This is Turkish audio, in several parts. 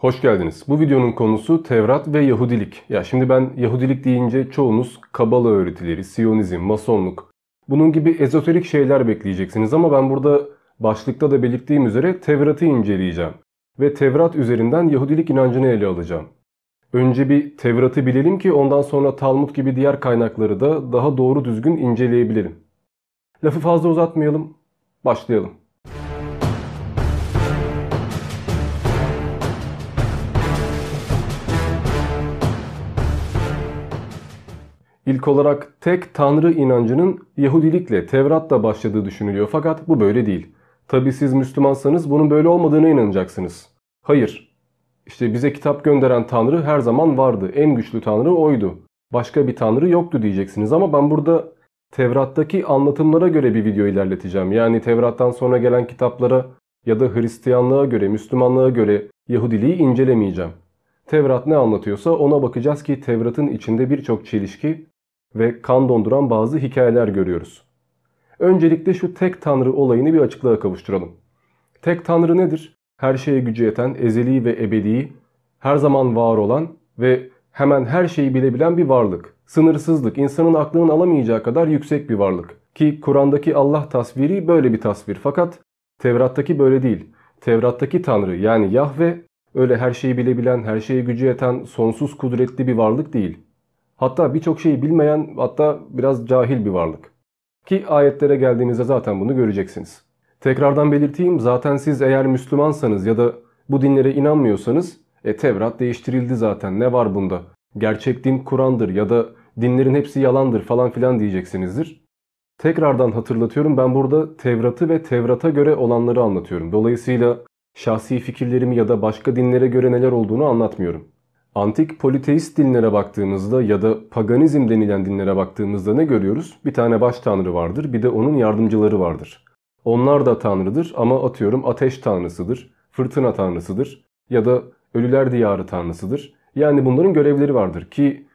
Hoş geldiniz. Bu videonun konusu Tevrat ve Yahudilik. Ya şimdi ben Yahudilik deyince çoğunuz Kabala öğretileri, Siyonizm, Masonluk bunun gibi ezoterik şeyler bekleyeceksiniz ama ben burada başlıkta da belirttiğim üzere Tevrat'ı inceleyeceğim ve Tevrat üzerinden Yahudilik inancını ele alacağım. Önce bir Tevrat'ı bilelim ki ondan sonra Talmud gibi diğer kaynakları da daha doğru düzgün inceleyebilelim. Lafı fazla uzatmayalım, başlayalım. İlk olarak tek tanrı inancının Yahudilikle, Tevrat'la başladığı düşünülüyor fakat bu böyle değil. Tabi siz Müslümansanız bunun böyle olmadığına inanacaksınız. Hayır. İşte bize kitap gönderen tanrı her zaman vardı. En güçlü tanrı oydu. Başka bir tanrı yoktu diyeceksiniz ama ben burada Tevrat'taki anlatımlara göre bir video ilerleteceğim. Yani Tevrat'tan sonra gelen kitaplara ya da Hristiyanlığa göre, Müslümanlığa göre Yahudiliği incelemeyeceğim. Tevrat ne anlatıyorsa ona bakacağız ki Tevrat'ın içinde birçok çelişki ve kan donduran bazı hikayeler görüyoruz. Öncelikle şu tek tanrı olayını bir açıklığa kavuşturalım. Tek tanrı nedir? Her şeye gücü yeten, ezeli ve ebedi, her zaman var olan ve hemen her şeyi bilebilen bir varlık. Sınırsızlık, insanın aklının alamayacağı kadar yüksek bir varlık. Ki Kur'an'daki Allah tasviri böyle bir tasvir fakat Tevrat'taki böyle değil. Tevrat'taki Tanrı yani Yahve öyle her şeyi bilebilen, her şeye gücü yeten, sonsuz kudretli bir varlık değil. Hatta birçok şeyi bilmeyen hatta biraz cahil bir varlık. Ki ayetlere geldiğinizde zaten bunu göreceksiniz. Tekrardan belirteyim zaten siz eğer Müslümansanız ya da bu dinlere inanmıyorsanız e Tevrat değiştirildi zaten ne var bunda? Gerçek din Kur'an'dır ya da dinlerin hepsi yalandır falan filan diyeceksinizdir. Tekrardan hatırlatıyorum ben burada Tevrat'ı ve Tevrat'a göre olanları anlatıyorum. Dolayısıyla şahsi fikirlerimi ya da başka dinlere göre neler olduğunu anlatmıyorum. Antik politeist dinlere baktığımızda ya da paganizm denilen dinlere baktığımızda ne görüyoruz? Bir tane baş tanrı vardır bir de onun yardımcıları vardır. Onlar da tanrıdır ama atıyorum ateş tanrısıdır, fırtına tanrısıdır ya da ölüler diyarı tanrısıdır. Yani bunların görevleri vardır ki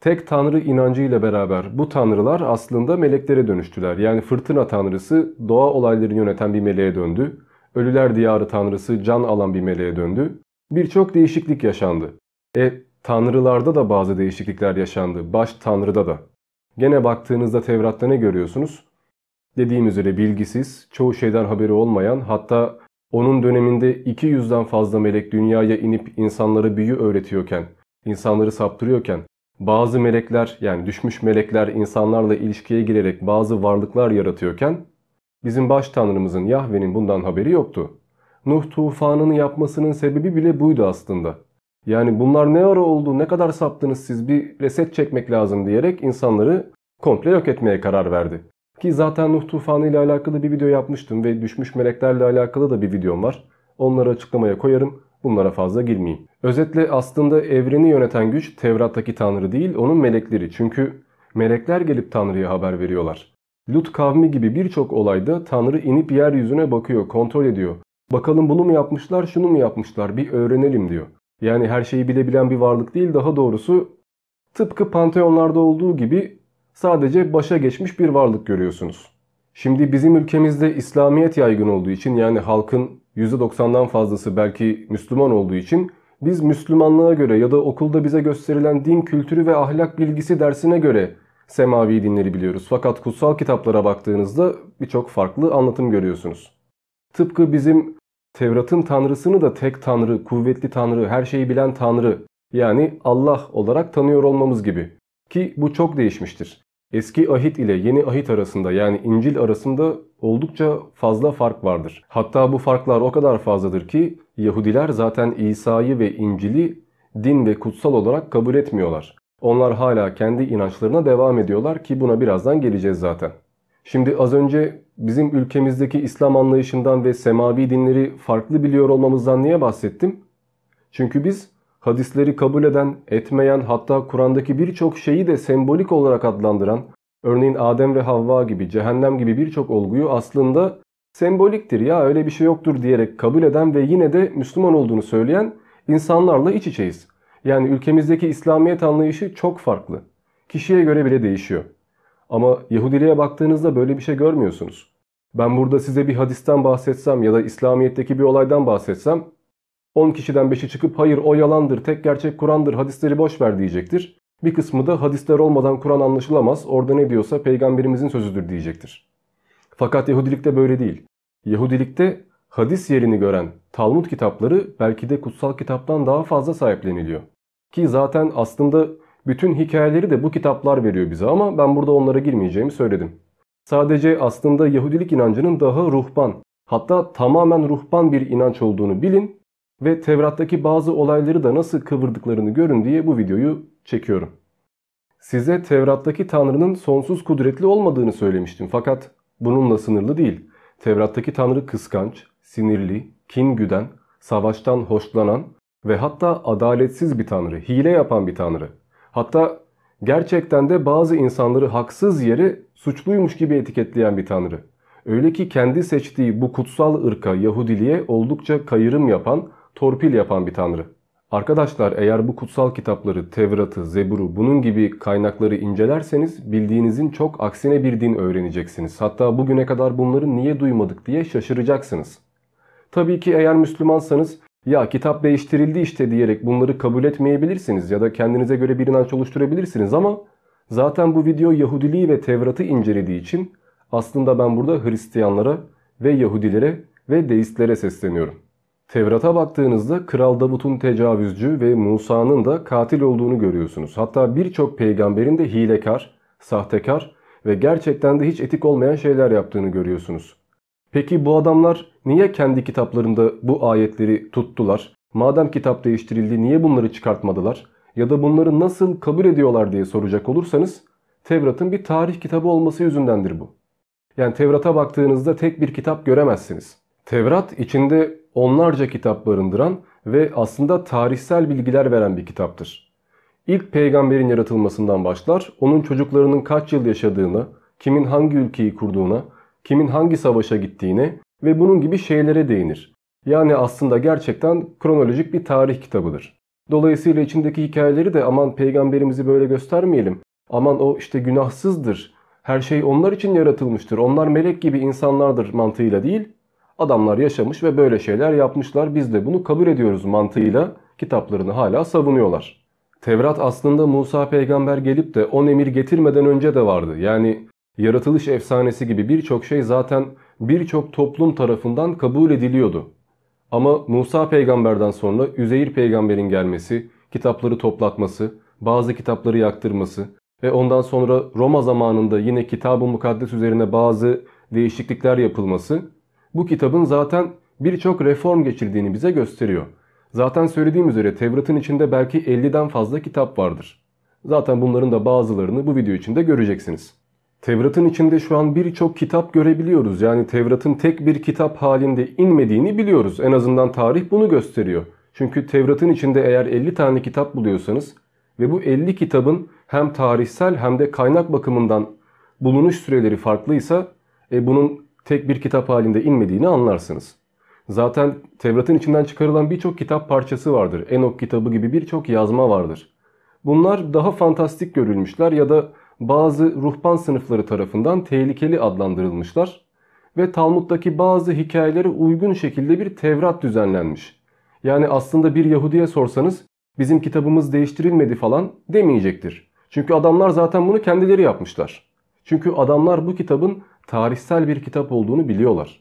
tek tanrı inancıyla beraber bu tanrılar aslında meleklere dönüştüler. Yani fırtına tanrısı doğa olaylarını yöneten bir meleğe döndü. Ölüler diyarı tanrısı can alan bir meleğe döndü. Birçok değişiklik yaşandı. E tanrılarda da bazı değişiklikler yaşandı. Baş tanrıda da. Gene baktığınızda Tevrat'ta ne görüyorsunuz? Dediğim üzere bilgisiz, çoğu şeyden haberi olmayan hatta onun döneminde 200'den fazla melek dünyaya inip insanlara büyü öğretiyorken, insanları saptırıyorken, bazı melekler yani düşmüş melekler insanlarla ilişkiye girerek bazı varlıklar yaratıyorken, bizim baş tanrımızın Yahve'nin bundan haberi yoktu. Nuh tufanını yapmasının sebebi bile buydu aslında. Yani bunlar ne ara oldu, ne kadar saptınız siz bir reset çekmek lazım diyerek insanları komple yok etmeye karar verdi. Ki zaten Nuh tufanı ile alakalı bir video yapmıştım ve düşmüş meleklerle alakalı da bir videom var. Onları açıklamaya koyarım. Bunlara fazla girmeyeyim. Özetle aslında evreni yöneten güç Tevrat'taki Tanrı değil onun melekleri. Çünkü melekler gelip Tanrı'ya haber veriyorlar. Lut kavmi gibi birçok olayda Tanrı inip yeryüzüne bakıyor, kontrol ediyor. Bakalım bunu mu yapmışlar, şunu mu yapmışlar bir öğrenelim diyor. Yani her şeyi bilebilen bir varlık değil daha doğrusu tıpkı panteonlarda olduğu gibi sadece başa geçmiş bir varlık görüyorsunuz. Şimdi bizim ülkemizde İslamiyet yaygın olduğu için yani halkın %90'dan fazlası belki Müslüman olduğu için biz Müslümanlığa göre ya da okulda bize gösterilen din kültürü ve ahlak bilgisi dersine göre semavi dinleri biliyoruz. Fakat kutsal kitaplara baktığınızda birçok farklı anlatım görüyorsunuz. Tıpkı bizim Tevrat'ın tanrısını da tek tanrı, kuvvetli tanrı, her şeyi bilen tanrı yani Allah olarak tanıyor olmamız gibi. Ki bu çok değişmiştir. Eski ahit ile yeni ahit arasında yani İncil arasında oldukça fazla fark vardır. Hatta bu farklar o kadar fazladır ki Yahudiler zaten İsa'yı ve İncil'i din ve kutsal olarak kabul etmiyorlar. Onlar hala kendi inançlarına devam ediyorlar ki buna birazdan geleceğiz zaten. Şimdi az önce bizim ülkemizdeki İslam anlayışından ve semavi dinleri farklı biliyor olmamızdan niye bahsettim? Çünkü biz hadisleri kabul eden, etmeyen hatta Kur'an'daki birçok şeyi de sembolik olarak adlandıran, örneğin Adem ve Havva gibi, cehennem gibi birçok olguyu aslında semboliktir ya öyle bir şey yoktur diyerek kabul eden ve yine de Müslüman olduğunu söyleyen insanlarla iç içeyiz. Yani ülkemizdeki İslamiyet anlayışı çok farklı. Kişiye göre bile değişiyor. Ama Yahudiliğe baktığınızda böyle bir şey görmüyorsunuz. Ben burada size bir hadisten bahsetsem ya da İslamiyet'teki bir olaydan bahsetsem 10 kişiden 5'i çıkıp hayır o yalandır, tek gerçek Kur'an'dır, hadisleri boş ver diyecektir. Bir kısmı da hadisler olmadan Kur'an anlaşılamaz, orada ne diyorsa peygamberimizin sözüdür diyecektir. Fakat Yahudilikte böyle değil. Yahudilikte hadis yerini gören Talmud kitapları belki de kutsal kitaptan daha fazla sahipleniliyor. Ki zaten aslında bütün hikayeleri de bu kitaplar veriyor bize ama ben burada onlara girmeyeceğimi söyledim. Sadece aslında Yahudilik inancının daha ruhban, hatta tamamen ruhban bir inanç olduğunu bilin ve Tevrat'taki bazı olayları da nasıl kıvırdıklarını görün diye bu videoyu çekiyorum. Size Tevrat'taki Tanrı'nın sonsuz kudretli olmadığını söylemiştim fakat bununla sınırlı değil. Tevrat'taki Tanrı kıskanç, sinirli, kin güden, savaştan hoşlanan ve hatta adaletsiz bir Tanrı, hile yapan bir Tanrı. Hatta gerçekten de bazı insanları haksız yere suçluymuş gibi etiketleyen bir Tanrı. Öyle ki kendi seçtiği bu kutsal ırka Yahudiliğe oldukça kayırım yapan, torpil yapan bir Tanrı. Arkadaşlar eğer bu kutsal kitapları, Tevrat'ı, Zebur'u bunun gibi kaynakları incelerseniz bildiğinizin çok aksine bir din öğreneceksiniz. Hatta bugüne kadar bunları niye duymadık diye şaşıracaksınız. Tabii ki eğer Müslümansanız ya kitap değiştirildi işte diyerek bunları kabul etmeyebilirsiniz ya da kendinize göre bir inanç oluşturabilirsiniz ama zaten bu video Yahudiliği ve Tevrat'ı incelediği için aslında ben burada Hristiyanlara ve Yahudilere ve deistlere sesleniyorum. Tevrat'a baktığınızda Kral Davut'un tecavüzcü ve Musa'nın da katil olduğunu görüyorsunuz. Hatta birçok peygamberin de hilekar, sahtekar ve gerçekten de hiç etik olmayan şeyler yaptığını görüyorsunuz. Peki bu adamlar niye kendi kitaplarında bu ayetleri tuttular? Madem kitap değiştirildi niye bunları çıkartmadılar? Ya da bunları nasıl kabul ediyorlar diye soracak olursanız Tevrat'ın bir tarih kitabı olması yüzündendir bu. Yani Tevrat'a baktığınızda tek bir kitap göremezsiniz. Tevrat içinde onlarca kitap barındıran ve aslında tarihsel bilgiler veren bir kitaptır. İlk peygamberin yaratılmasından başlar, onun çocuklarının kaç yıl yaşadığını, kimin hangi ülkeyi kurduğuna, kimin hangi savaşa gittiğine ve bunun gibi şeylere değinir. Yani aslında gerçekten kronolojik bir tarih kitabıdır. Dolayısıyla içindeki hikayeleri de aman peygamberimizi böyle göstermeyelim. Aman o işte günahsızdır. Her şey onlar için yaratılmıştır. Onlar melek gibi insanlardır mantığıyla değil. Adamlar yaşamış ve böyle şeyler yapmışlar. Biz de bunu kabul ediyoruz mantığıyla kitaplarını hala savunuyorlar. Tevrat aslında Musa peygamber gelip de on emir getirmeden önce de vardı. Yani yaratılış efsanesi gibi birçok şey zaten birçok toplum tarafından kabul ediliyordu. Ama Musa peygamberden sonra Üzeyir peygamberin gelmesi, kitapları toplatması, bazı kitapları yaktırması ve ondan sonra Roma zamanında yine kitab-ı mukaddes üzerine bazı değişiklikler yapılması bu kitabın zaten birçok reform geçirdiğini bize gösteriyor. Zaten söylediğim üzere Tevrat'ın içinde belki 50'den fazla kitap vardır. Zaten bunların da bazılarını bu video içinde göreceksiniz. Tevrat'ın içinde şu an birçok kitap görebiliyoruz. Yani Tevrat'ın tek bir kitap halinde inmediğini biliyoruz. En azından tarih bunu gösteriyor. Çünkü Tevrat'ın içinde eğer 50 tane kitap buluyorsanız ve bu 50 kitabın hem tarihsel hem de kaynak bakımından bulunuş süreleri farklıysa e, bunun tek bir kitap halinde inmediğini anlarsınız. Zaten Tevrat'ın içinden çıkarılan birçok kitap parçası vardır. Enok kitabı gibi birçok yazma vardır. Bunlar daha fantastik görülmüşler ya da bazı ruhban sınıfları tarafından tehlikeli adlandırılmışlar ve Talmud'daki bazı hikayelere uygun şekilde bir Tevrat düzenlenmiş. Yani aslında bir Yahudi'ye sorsanız bizim kitabımız değiştirilmedi falan demeyecektir. Çünkü adamlar zaten bunu kendileri yapmışlar. Çünkü adamlar bu kitabın tarihsel bir kitap olduğunu biliyorlar.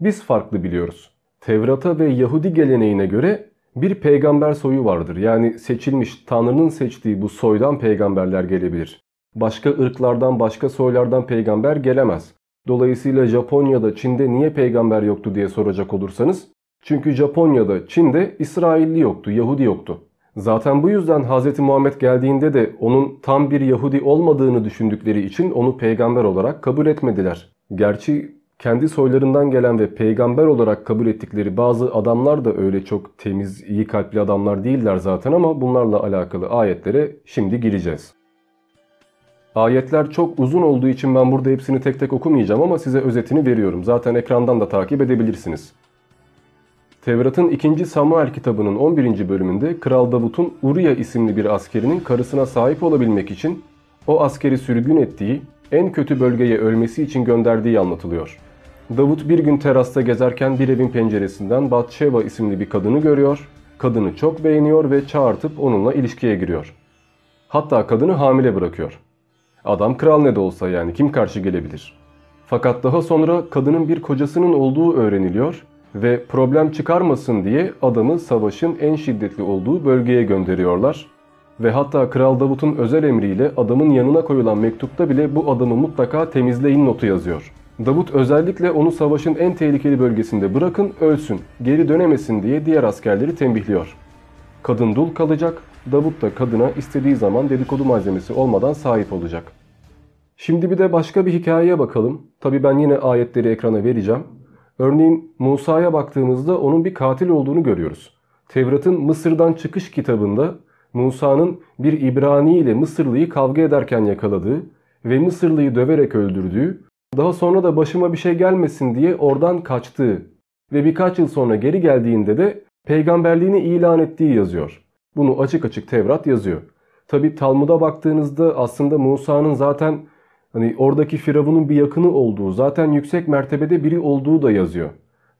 Biz farklı biliyoruz. Tevrat'a ve Yahudi geleneğine göre bir peygamber soyu vardır. Yani seçilmiş, Tanrı'nın seçtiği bu soydan peygamberler gelebilir. Başka ırklardan, başka soylardan peygamber gelemez. Dolayısıyla Japonya'da, Çin'de niye peygamber yoktu diye soracak olursanız. Çünkü Japonya'da, Çin'de İsrailli yoktu, Yahudi yoktu. Zaten bu yüzden Hz. Muhammed geldiğinde de onun tam bir Yahudi olmadığını düşündükleri için onu peygamber olarak kabul etmediler. Gerçi kendi soylarından gelen ve peygamber olarak kabul ettikleri bazı adamlar da öyle çok temiz, iyi kalpli adamlar değiller zaten ama bunlarla alakalı ayetlere şimdi gireceğiz. Ayetler çok uzun olduğu için ben burada hepsini tek tek okumayacağım ama size özetini veriyorum. Zaten ekrandan da takip edebilirsiniz. Tevrat'ın 2. Samuel kitabının 11. bölümünde Kral Davut'un Uriya isimli bir askerinin karısına sahip olabilmek için o askeri sürgün ettiği, en kötü bölgeye ölmesi için gönderdiği anlatılıyor. Davut bir gün terasta gezerken bir evin penceresinden Batşeva isimli bir kadını görüyor. Kadını çok beğeniyor ve çağırtıp onunla ilişkiye giriyor. Hatta kadını hamile bırakıyor. Adam kral ne de olsa yani kim karşı gelebilir? Fakat daha sonra kadının bir kocasının olduğu öğreniliyor ve problem çıkarmasın diye adamı savaşın en şiddetli olduğu bölgeye gönderiyorlar. Ve hatta Kral Davut'un özel emriyle adamın yanına koyulan mektupta bile bu adamı mutlaka temizleyin notu yazıyor. Davut özellikle onu savaşın en tehlikeli bölgesinde bırakın ölsün, geri dönemesin diye diğer askerleri tembihliyor. Kadın dul kalacak, Davut da kadına istediği zaman dedikodu malzemesi olmadan sahip olacak. Şimdi bir de başka bir hikayeye bakalım. Tabi ben yine ayetleri ekrana vereceğim. Örneğin Musa'ya baktığımızda onun bir katil olduğunu görüyoruz. Tevrat'ın Mısır'dan çıkış kitabında Musa'nın bir İbrani ile Mısırlıyı kavga ederken yakaladığı ve Mısırlıyı döverek öldürdüğü, daha sonra da başıma bir şey gelmesin diye oradan kaçtığı ve birkaç yıl sonra geri geldiğinde de peygamberliğini ilan ettiği yazıyor. Bunu açık açık Tevrat yazıyor. Tabi Talmud'a baktığınızda aslında Musa'nın zaten hani oradaki Firavun'un bir yakını olduğu, zaten yüksek mertebede biri olduğu da yazıyor.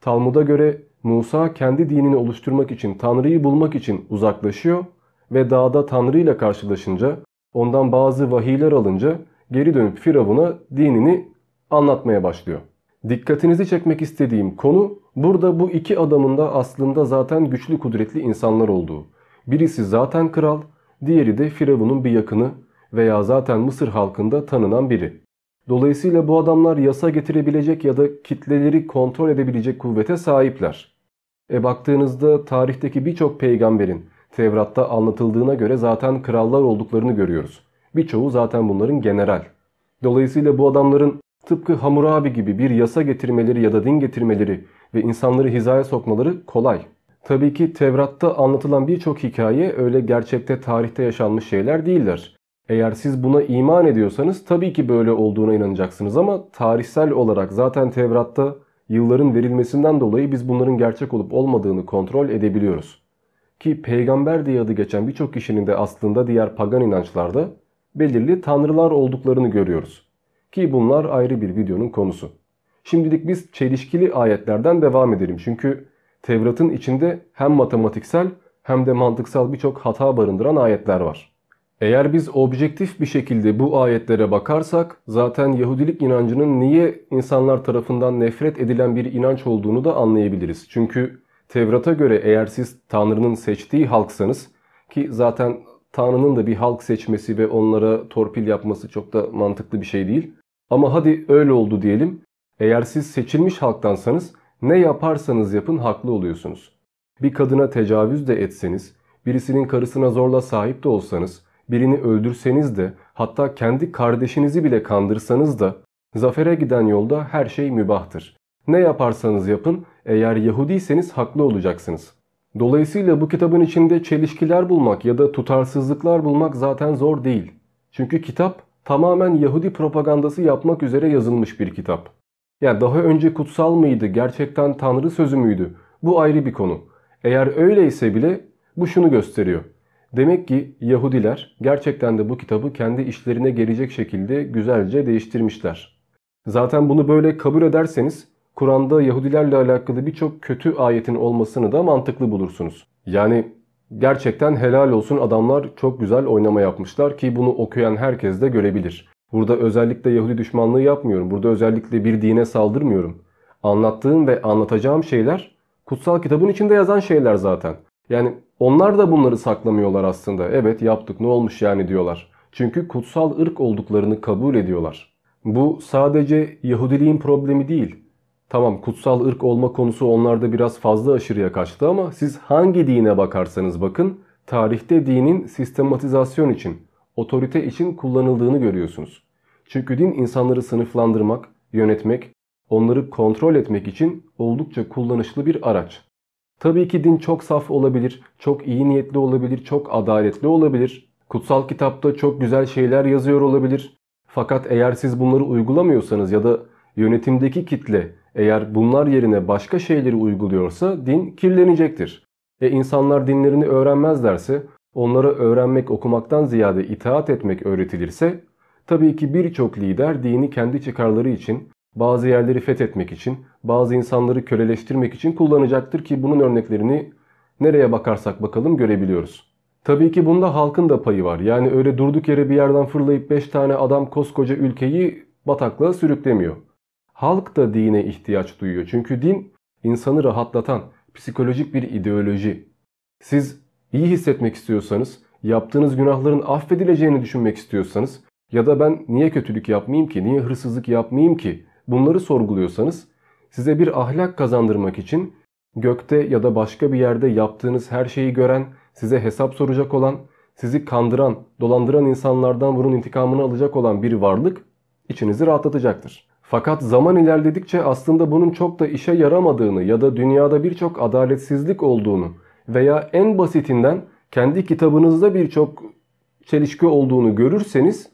Talmud'a göre Musa kendi dinini oluşturmak için, Tanrı'yı bulmak için uzaklaşıyor ve dağda Tanrı ile karşılaşınca, ondan bazı vahiyler alınca geri dönüp Firavun'a dinini anlatmaya başlıyor. Dikkatinizi çekmek istediğim konu burada bu iki adamın da aslında zaten güçlü kudretli insanlar olduğu. Birisi zaten kral, diğeri de Firavun'un bir yakını veya zaten Mısır halkında tanınan biri. Dolayısıyla bu adamlar yasa getirebilecek ya da kitleleri kontrol edebilecek kuvvete sahipler. E baktığınızda tarihteki birçok peygamberin Tevrat'ta anlatıldığına göre zaten krallar olduklarını görüyoruz. Birçoğu zaten bunların general. Dolayısıyla bu adamların tıpkı Hammurabi gibi bir yasa getirmeleri ya da din getirmeleri ve insanları hizaya sokmaları kolay. Tabii ki Tevrat'ta anlatılan birçok hikaye öyle gerçekte tarihte yaşanmış şeyler değiller. Eğer siz buna iman ediyorsanız tabii ki böyle olduğuna inanacaksınız ama tarihsel olarak zaten Tevrat'ta yılların verilmesinden dolayı biz bunların gerçek olup olmadığını kontrol edebiliyoruz. Ki peygamber diye adı geçen birçok kişinin de aslında diğer pagan inançlarda belirli tanrılar olduklarını görüyoruz. Ki bunlar ayrı bir videonun konusu. Şimdilik biz çelişkili ayetlerden devam edelim. Çünkü Tevrat'ın içinde hem matematiksel hem de mantıksal birçok hata barındıran ayetler var. Eğer biz objektif bir şekilde bu ayetlere bakarsak zaten Yahudilik inancının niye insanlar tarafından nefret edilen bir inanç olduğunu da anlayabiliriz. Çünkü Tevrat'a göre eğer siz Tanrı'nın seçtiği halksanız ki zaten Tanrı'nın da bir halk seçmesi ve onlara torpil yapması çok da mantıklı bir şey değil. Ama hadi öyle oldu diyelim. Eğer siz seçilmiş halktansanız ne yaparsanız yapın haklı oluyorsunuz. Bir kadına tecavüz de etseniz, birisinin karısına zorla sahip de olsanız, birini öldürseniz de hatta kendi kardeşinizi bile kandırsanız da zafere giden yolda her şey mübahtır. Ne yaparsanız yapın eğer Yahudiyseniz haklı olacaksınız. Dolayısıyla bu kitabın içinde çelişkiler bulmak ya da tutarsızlıklar bulmak zaten zor değil. Çünkü kitap tamamen Yahudi propagandası yapmak üzere yazılmış bir kitap. Yani daha önce kutsal mıydı, gerçekten Tanrı sözü müydü? Bu ayrı bir konu. Eğer öyleyse bile bu şunu gösteriyor. Demek ki Yahudiler gerçekten de bu kitabı kendi işlerine gelecek şekilde güzelce değiştirmişler. Zaten bunu böyle kabul ederseniz Kur'an'da Yahudilerle alakalı birçok kötü ayetin olmasını da mantıklı bulursunuz. Yani gerçekten helal olsun adamlar çok güzel oynama yapmışlar ki bunu okuyan herkes de görebilir. Burada özellikle Yahudi düşmanlığı yapmıyorum. Burada özellikle bir dine saldırmıyorum. Anlattığım ve anlatacağım şeyler kutsal kitabın içinde yazan şeyler zaten. Yani onlar da bunları saklamıyorlar aslında. Evet yaptık ne olmuş yani diyorlar. Çünkü kutsal ırk olduklarını kabul ediyorlar. Bu sadece Yahudiliğin problemi değil. Tamam kutsal ırk olma konusu onlarda biraz fazla aşırıya kaçtı ama siz hangi dine bakarsanız bakın tarihte dinin sistematizasyon için, otorite için kullanıldığını görüyorsunuz. Çünkü din insanları sınıflandırmak, yönetmek, onları kontrol etmek için oldukça kullanışlı bir araç. Tabii ki din çok saf olabilir, çok iyi niyetli olabilir, çok adaletli olabilir. Kutsal kitapta çok güzel şeyler yazıyor olabilir. Fakat eğer siz bunları uygulamıyorsanız ya da yönetimdeki kitle eğer bunlar yerine başka şeyleri uyguluyorsa din kirlenecektir. E insanlar dinlerini öğrenmezlerse, onlara öğrenmek okumaktan ziyade itaat etmek öğretilirse, tabii ki birçok lider dini kendi çıkarları için bazı yerleri fethetmek için, bazı insanları köleleştirmek için kullanacaktır ki bunun örneklerini nereye bakarsak bakalım görebiliyoruz. Tabii ki bunda halkın da payı var. Yani öyle durduk yere bir yerden fırlayıp 5 tane adam koskoca ülkeyi bataklığa sürüklemiyor. Halk da dine ihtiyaç duyuyor. Çünkü din insanı rahatlatan psikolojik bir ideoloji. Siz iyi hissetmek istiyorsanız, yaptığınız günahların affedileceğini düşünmek istiyorsanız ya da ben niye kötülük yapmayayım ki, niye hırsızlık yapmayayım ki bunları sorguluyorsanız size bir ahlak kazandırmak için gökte ya da başka bir yerde yaptığınız her şeyi gören, size hesap soracak olan, sizi kandıran, dolandıran insanlardan bunun intikamını alacak olan bir varlık içinizi rahatlatacaktır. Fakat zaman ilerledikçe aslında bunun çok da işe yaramadığını ya da dünyada birçok adaletsizlik olduğunu veya en basitinden kendi kitabınızda birçok çelişki olduğunu görürseniz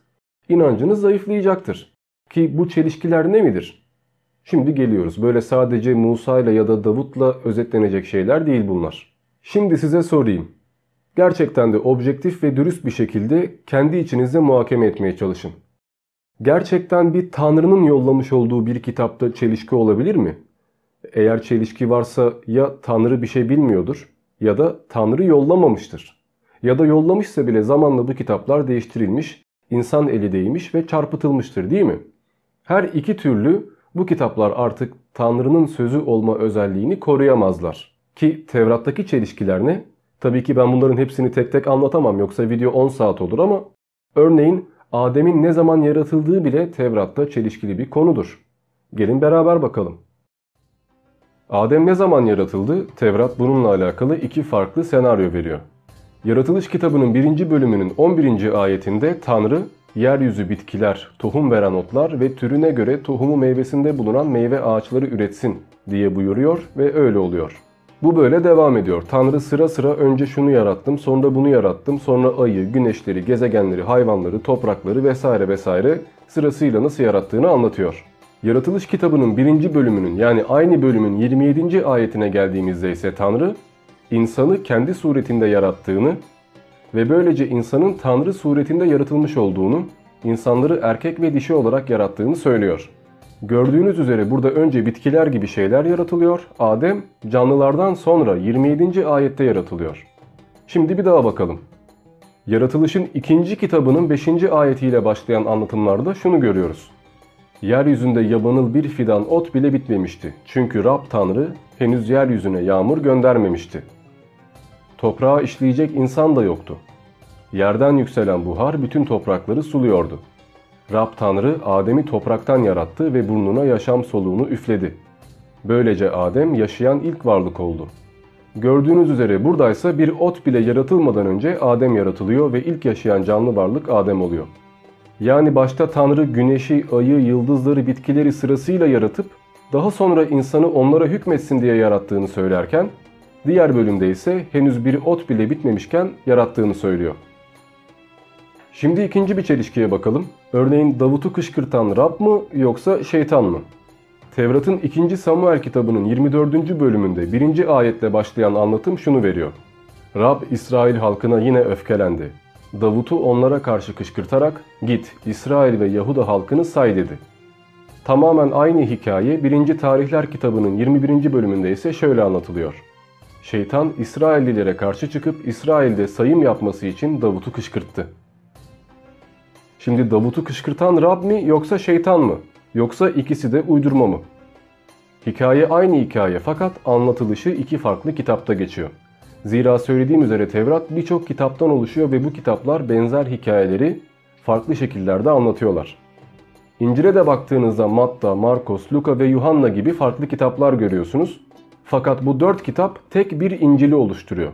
inancınız zayıflayacaktır. Ki bu çelişkiler ne midir? Şimdi geliyoruz. Böyle sadece Musa ile ya da Davut'la özetlenecek şeyler değil bunlar. Şimdi size sorayım. Gerçekten de objektif ve dürüst bir şekilde kendi içinizde muhakeme etmeye çalışın. Gerçekten bir tanrının yollamış olduğu bir kitapta çelişki olabilir mi? Eğer çelişki varsa ya tanrı bir şey bilmiyordur ya da tanrı yollamamıştır. Ya da yollamışsa bile zamanla bu kitaplar değiştirilmiş, insan eli değmiş ve çarpıtılmıştır değil mi? Her iki türlü bu kitaplar artık Tanrı'nın sözü olma özelliğini koruyamazlar. Ki Tevrat'taki çelişkiler ne? Tabii ki ben bunların hepsini tek tek anlatamam yoksa video 10 saat olur ama örneğin Adem'in ne zaman yaratıldığı bile Tevrat'ta çelişkili bir konudur. Gelin beraber bakalım. Adem ne zaman yaratıldı? Tevrat bununla alakalı iki farklı senaryo veriyor. Yaratılış kitabının birinci bölümünün 11. ayetinde Tanrı yeryüzü bitkiler, tohum veren otlar ve türüne göre tohumu meyvesinde bulunan meyve ağaçları üretsin diye buyuruyor ve öyle oluyor. Bu böyle devam ediyor. Tanrı sıra sıra önce şunu yarattım, sonra bunu yarattım, sonra ayı, güneşleri, gezegenleri, hayvanları, toprakları vesaire vesaire sırasıyla nasıl yarattığını anlatıyor. Yaratılış kitabının birinci bölümünün yani aynı bölümün 27. ayetine geldiğimizde ise Tanrı insanı kendi suretinde yarattığını ve böylece insanın Tanrı suretinde yaratılmış olduğunu, insanları erkek ve dişi olarak yarattığını söylüyor. Gördüğünüz üzere burada önce bitkiler gibi şeyler yaratılıyor. Adem canlılardan sonra 27. ayette yaratılıyor. Şimdi bir daha bakalım. Yaratılışın ikinci kitabının 5. ayetiyle başlayan anlatımlarda şunu görüyoruz. Yeryüzünde yabanıl bir fidan ot bile bitmemişti. Çünkü Rab Tanrı henüz yeryüzüne yağmur göndermemişti. Toprağa işleyecek insan da yoktu. Yerden yükselen buhar bütün toprakları suluyordu. Rab Tanrı Adem'i topraktan yarattı ve burnuna yaşam soluğunu üfledi. Böylece Adem yaşayan ilk varlık oldu. Gördüğünüz üzere buradaysa bir ot bile yaratılmadan önce Adem yaratılıyor ve ilk yaşayan canlı varlık Adem oluyor. Yani başta Tanrı güneşi, ayı, yıldızları, bitkileri sırasıyla yaratıp daha sonra insanı onlara hükmetsin diye yarattığını söylerken diğer bölümde ise henüz bir ot bile bitmemişken yarattığını söylüyor. Şimdi ikinci bir çelişkiye bakalım. Örneğin Davut'u kışkırtan Rab mı yoksa şeytan mı? Tevrat'ın 2. Samuel kitabının 24. bölümünde 1. ayetle başlayan anlatım şunu veriyor. Rab İsrail halkına yine öfkelendi. Davut'u onlara karşı kışkırtarak git İsrail ve Yahuda halkını say dedi. Tamamen aynı hikaye 1. Tarihler kitabının 21. bölümünde ise şöyle anlatılıyor. Şeytan İsraillilere karşı çıkıp İsrail'de sayım yapması için Davut'u kışkırttı. Şimdi Davut'u kışkırtan Rab mi yoksa şeytan mı? Yoksa ikisi de uydurma mı? Hikaye aynı hikaye fakat anlatılışı iki farklı kitapta geçiyor. Zira söylediğim üzere Tevrat birçok kitaptan oluşuyor ve bu kitaplar benzer hikayeleri farklı şekillerde anlatıyorlar. İncil'e de baktığınızda Matta, Markos, Luka ve Yuhanna gibi farklı kitaplar görüyorsunuz. Fakat bu dört kitap tek bir İncil'i oluşturuyor.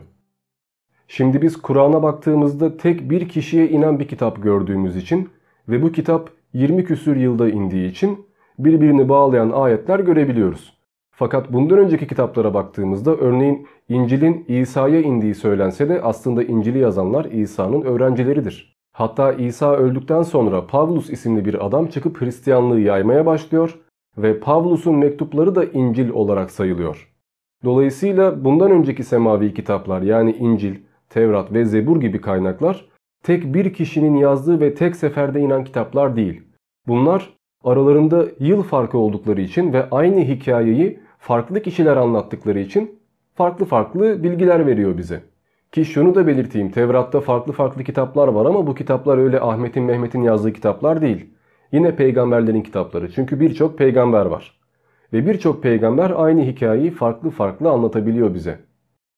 Şimdi biz Kur'an'a baktığımızda tek bir kişiye inen bir kitap gördüğümüz için ve bu kitap 20 küsür yılda indiği için birbirini bağlayan ayetler görebiliyoruz. Fakat bundan önceki kitaplara baktığımızda örneğin İncil'in İsa'ya indiği söylense de aslında İncil'i yazanlar İsa'nın öğrencileridir. Hatta İsa öldükten sonra Pavlus isimli bir adam çıkıp Hristiyanlığı yaymaya başlıyor ve Pavlus'un mektupları da İncil olarak sayılıyor. Dolayısıyla bundan önceki semavi kitaplar yani İncil, Tevrat ve Zebur gibi kaynaklar tek bir kişinin yazdığı ve tek seferde inen kitaplar değil. Bunlar aralarında yıl farkı oldukları için ve aynı hikayeyi farklı kişiler anlattıkları için farklı farklı bilgiler veriyor bize. Ki şunu da belirteyim Tevrat'ta farklı farklı kitaplar var ama bu kitaplar öyle Ahmet'in Mehmet'in yazdığı kitaplar değil. Yine peygamberlerin kitapları çünkü birçok peygamber var. Ve birçok peygamber aynı hikayeyi farklı farklı anlatabiliyor bize.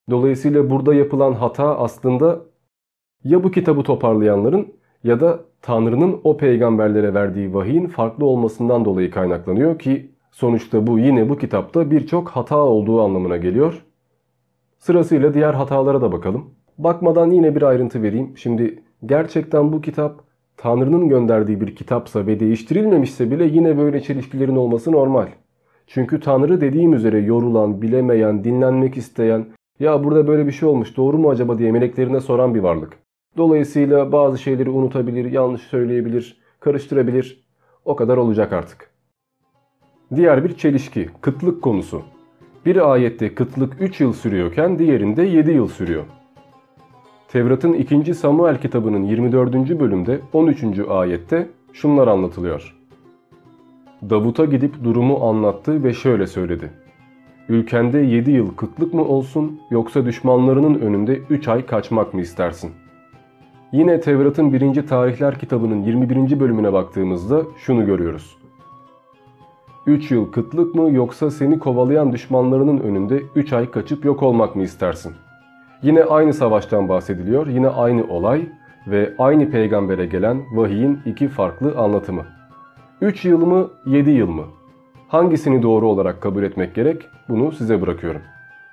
Dolayısıyla burada yapılan hata aslında ya bu kitabı toparlayanların ya da Tanrı'nın o peygamberlere verdiği vahiyin farklı olmasından dolayı kaynaklanıyor ki sonuçta bu yine bu kitapta birçok hata olduğu anlamına geliyor. Sırasıyla diğer hatalara da bakalım. Bakmadan yine bir ayrıntı vereyim. Şimdi gerçekten bu kitap Tanrı'nın gönderdiği bir kitapsa ve değiştirilmemişse bile yine böyle çelişkilerin olması normal. Çünkü Tanrı dediğim üzere yorulan, bilemeyen, dinlenmek isteyen, ya burada böyle bir şey olmuş doğru mu acaba diye meleklerine soran bir varlık. Dolayısıyla bazı şeyleri unutabilir, yanlış söyleyebilir, karıştırabilir. O kadar olacak artık. Diğer bir çelişki, kıtlık konusu. Bir ayette kıtlık 3 yıl sürüyorken diğerinde 7 yıl sürüyor. Tevrat'ın 2. Samuel kitabının 24. bölümde 13. ayette şunlar anlatılıyor. Davut'a gidip durumu anlattı ve şöyle söyledi. Ülkende 7 yıl kıtlık mı olsun yoksa düşmanlarının önünde 3 ay kaçmak mı istersin? Yine Tevrat'ın 1. Tarihler kitabının 21. bölümüne baktığımızda şunu görüyoruz. 3 yıl kıtlık mı yoksa seni kovalayan düşmanlarının önünde 3 ay kaçıp yok olmak mı istersin? Yine aynı savaştan bahsediliyor, yine aynı olay ve aynı peygambere gelen vahiyin iki farklı anlatımı. 3 yıl mı 7 yıl mı? Hangisini doğru olarak kabul etmek gerek bunu size bırakıyorum.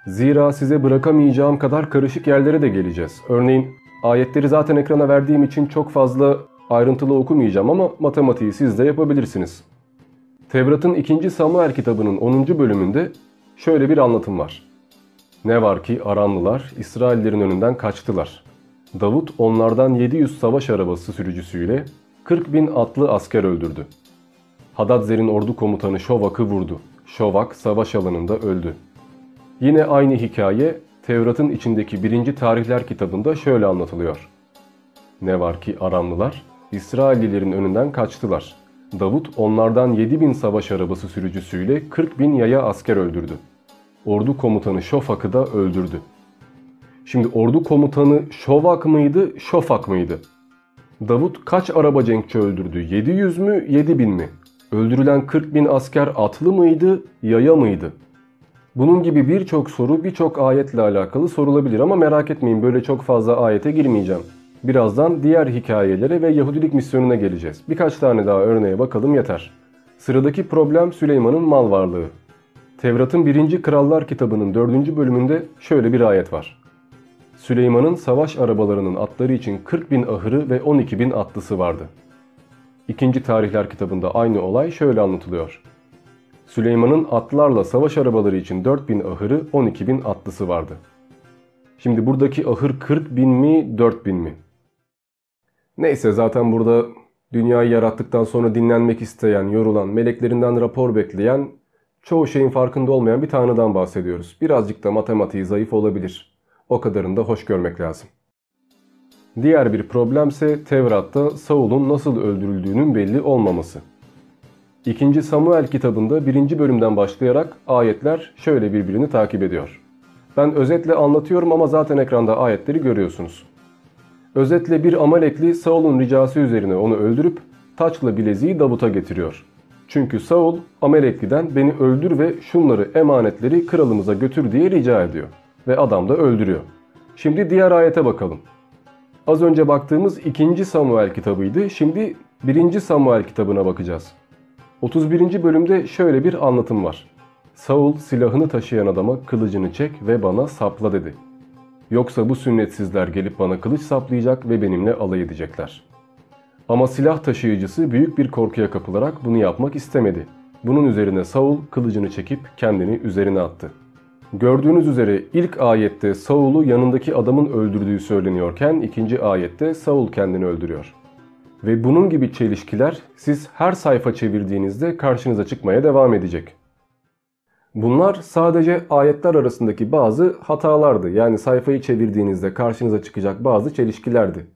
Zira size bırakamayacağım kadar karışık yerlere de geleceğiz. Örneğin ayetleri zaten ekrana verdiğim için çok fazla ayrıntılı okumayacağım ama matematiği siz de yapabilirsiniz. Tevrat'ın 2. Samuel kitabının 10. bölümünde şöyle bir anlatım var. Ne var ki Aramlılar İsraillerin önünden kaçtılar. Davut onlardan 700 savaş arabası sürücüsüyle 40 bin atlı asker öldürdü. Hadadzer'in ordu komutanı Şovak'ı vurdu. Şovak savaş alanında öldü. Yine aynı hikaye Tevrat'ın içindeki 1. Tarihler kitabında şöyle anlatılıyor. Ne var ki Aramlılar İsraillilerin önünden kaçtılar. Davut onlardan 7 bin savaş arabası sürücüsüyle 40 bin yaya asker öldürdü. Ordu komutanı Şofak'ı da öldürdü. Şimdi ordu komutanı Şovak mıydı, Şofak mıydı? Davut kaç araba cenkçi öldürdü? 700 mü, 7000 mi? Öldürülen 40 bin asker atlı mıydı, yaya mıydı? Bunun gibi birçok soru birçok ayetle alakalı sorulabilir ama merak etmeyin böyle çok fazla ayete girmeyeceğim. Birazdan diğer hikayelere ve Yahudilik misyonuna geleceğiz. Birkaç tane daha örneğe bakalım yeter. Sıradaki problem Süleyman'ın mal varlığı. Tevrat'ın 1. Krallar kitabının 4. bölümünde şöyle bir ayet var. Süleyman'ın savaş arabalarının atları için 40 bin ahırı ve 12 bin atlısı vardı. İkinci Tarihler kitabında aynı olay şöyle anlatılıyor. Süleyman'ın atlarla savaş arabaları için 4 bin ahırı 12 bin atlısı vardı. Şimdi buradaki ahır 40 bin mi 4 bin mi? Neyse zaten burada dünyayı yarattıktan sonra dinlenmek isteyen, yorulan, meleklerinden rapor bekleyen, çoğu şeyin farkında olmayan bir tanrıdan bahsediyoruz. Birazcık da matematiği zayıf olabilir. O kadarını da hoş görmek lazım. Diğer bir problemse Tevrat'ta Saul'un nasıl öldürüldüğünün belli olmaması. 2. Samuel kitabında 1. bölümden başlayarak ayetler şöyle birbirini takip ediyor. Ben özetle anlatıyorum ama zaten ekranda ayetleri görüyorsunuz. Özetle bir Amalekli Saul'un ricası üzerine onu öldürüp taçla bileziği Davut'a getiriyor. Çünkü Saul Amalekli'den beni öldür ve şunları emanetleri kralımıza götür diye rica ediyor. Ve adam da öldürüyor. Şimdi diğer ayete bakalım. Az önce baktığımız 2. Samuel kitabıydı. Şimdi 1. Samuel kitabına bakacağız. 31. bölümde şöyle bir anlatım var. Saul silahını taşıyan adama kılıcını çek ve bana sapla dedi. Yoksa bu sünnetsizler gelip bana kılıç saplayacak ve benimle alay edecekler. Ama silah taşıyıcısı büyük bir korkuya kapılarak bunu yapmak istemedi. Bunun üzerine Saul kılıcını çekip kendini üzerine attı. Gördüğünüz üzere ilk ayette Saul'u yanındaki adamın öldürdüğü söyleniyorken ikinci ayette Saul kendini öldürüyor. Ve bunun gibi çelişkiler siz her sayfa çevirdiğinizde karşınıza çıkmaya devam edecek. Bunlar sadece ayetler arasındaki bazı hatalardı. Yani sayfayı çevirdiğinizde karşınıza çıkacak bazı çelişkilerdi.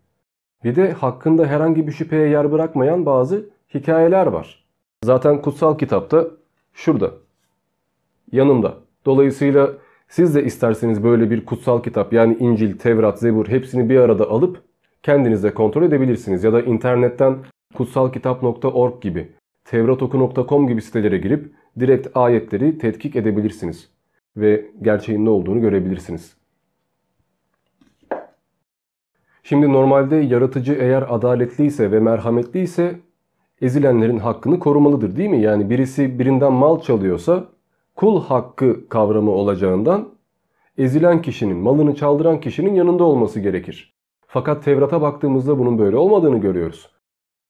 Bir de hakkında herhangi bir şüpheye yer bırakmayan bazı hikayeler var. Zaten kutsal kitapta şurada. Yanımda. Dolayısıyla siz de isterseniz böyle bir kutsal kitap yani İncil, Tevrat, Zebur hepsini bir arada alıp kendinize kontrol edebilirsiniz. Ya da internetten kutsalkitap.org gibi, tevratoku.com gibi sitelere girip direkt ayetleri tetkik edebilirsiniz. Ve gerçeğin ne olduğunu görebilirsiniz. Şimdi normalde yaratıcı eğer adaletliyse ve merhametliyse ezilenlerin hakkını korumalıdır değil mi? Yani birisi birinden mal çalıyorsa kul hakkı kavramı olacağından ezilen kişinin, malını çaldıran kişinin yanında olması gerekir. Fakat Tevrat'a baktığımızda bunun böyle olmadığını görüyoruz.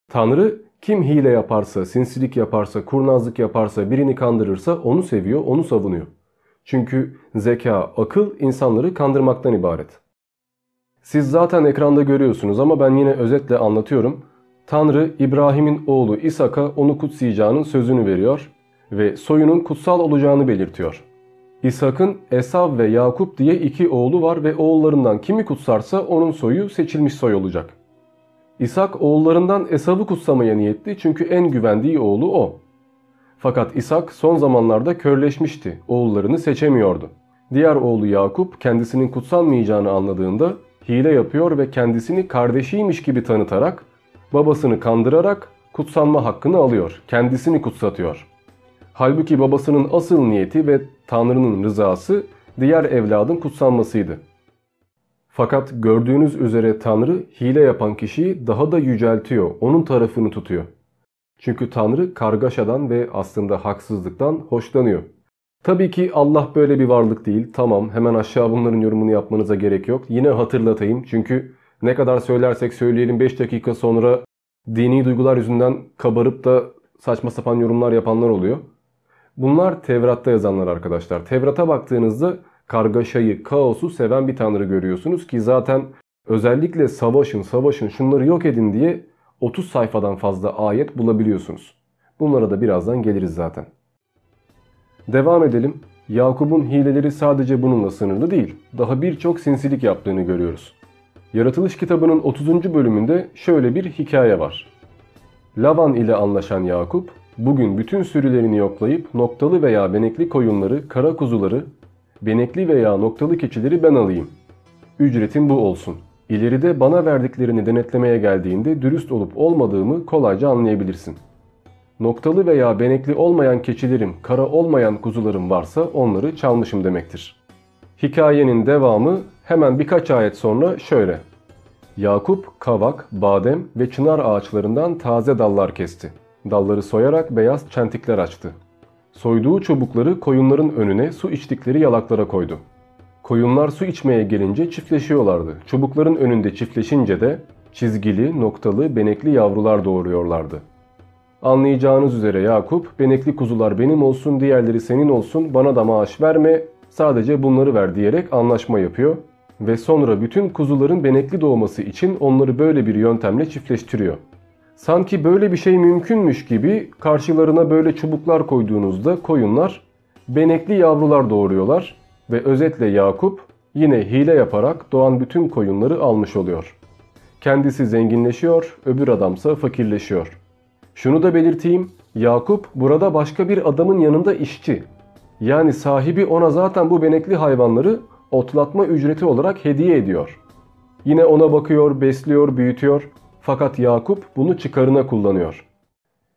Tanrı kim hile yaparsa, sinsilik yaparsa, kurnazlık yaparsa, birini kandırırsa onu seviyor, onu savunuyor. Çünkü zeka, akıl insanları kandırmaktan ibaret. Siz zaten ekranda görüyorsunuz ama ben yine özetle anlatıyorum. Tanrı İbrahim'in oğlu İshak'a onu kutsayacağının sözünü veriyor ve soyunun kutsal olacağını belirtiyor. İshak'ın Esav ve Yakup diye iki oğlu var ve oğullarından kimi kutsarsa onun soyu seçilmiş soy olacak. İshak oğullarından Esav'ı kutsamaya niyetli çünkü en güvendiği oğlu o. Fakat İshak son zamanlarda körleşmişti, oğullarını seçemiyordu. Diğer oğlu Yakup kendisinin kutsanmayacağını anladığında hile yapıyor ve kendisini kardeşiymiş gibi tanıtarak, babasını kandırarak kutsanma hakkını alıyor, kendisini kutsatıyor. Halbuki babasının asıl niyeti ve Tanrı'nın rızası diğer evladın kutsanmasıydı. Fakat gördüğünüz üzere Tanrı hile yapan kişiyi daha da yüceltiyor, onun tarafını tutuyor. Çünkü Tanrı kargaşadan ve aslında haksızlıktan hoşlanıyor. Tabii ki Allah böyle bir varlık değil. Tamam hemen aşağı bunların yorumunu yapmanıza gerek yok. Yine hatırlatayım çünkü ne kadar söylersek söyleyelim 5 dakika sonra dini duygular yüzünden kabarıp da saçma sapan yorumlar yapanlar oluyor. Bunlar Tevrat'ta yazanlar arkadaşlar. Tevrat'a baktığınızda kargaşayı, kaosu seven bir tanrı görüyorsunuz ki zaten özellikle savaşın, savaşın, şunları yok edin diye 30 sayfadan fazla ayet bulabiliyorsunuz. Bunlara da birazdan geliriz zaten. Devam edelim. Yakup'un hileleri sadece bununla sınırlı değil. Daha birçok sinsilik yaptığını görüyoruz. Yaratılış kitabının 30. bölümünde şöyle bir hikaye var. Lavan ile anlaşan Yakup, bugün bütün sürülerini yoklayıp noktalı veya benekli koyunları, kara kuzuları, benekli veya noktalı keçileri ben alayım. Ücretim bu olsun. İleride bana verdiklerini denetlemeye geldiğinde dürüst olup olmadığımı kolayca anlayabilirsin. Noktalı veya benekli olmayan keçilerim, kara olmayan kuzularım varsa onları çalmışım demektir. Hikayenin devamı hemen birkaç ayet sonra şöyle. Yakup, kavak, badem ve çınar ağaçlarından taze dallar kesti. Dalları soyarak beyaz çentikler açtı. Soyduğu çubukları koyunların önüne su içtikleri yalaklara koydu. Koyunlar su içmeye gelince çiftleşiyorlardı. Çubukların önünde çiftleşince de çizgili, noktalı, benekli yavrular doğuruyorlardı. Anlayacağınız üzere Yakup, benekli kuzular benim olsun, diğerleri senin olsun, bana da maaş verme, sadece bunları ver diyerek anlaşma yapıyor. Ve sonra bütün kuzuların benekli doğması için onları böyle bir yöntemle çiftleştiriyor. Sanki böyle bir şey mümkünmüş gibi karşılarına böyle çubuklar koyduğunuzda koyunlar benekli yavrular doğuruyorlar ve özetle Yakup yine hile yaparak doğan bütün koyunları almış oluyor. Kendisi zenginleşiyor, öbür adamsa fakirleşiyor. Şunu da belirteyim, Yakup burada başka bir adamın yanında işçi. Yani sahibi ona zaten bu benekli hayvanları otlatma ücreti olarak hediye ediyor. Yine ona bakıyor, besliyor, büyütüyor fakat Yakup bunu çıkarına kullanıyor.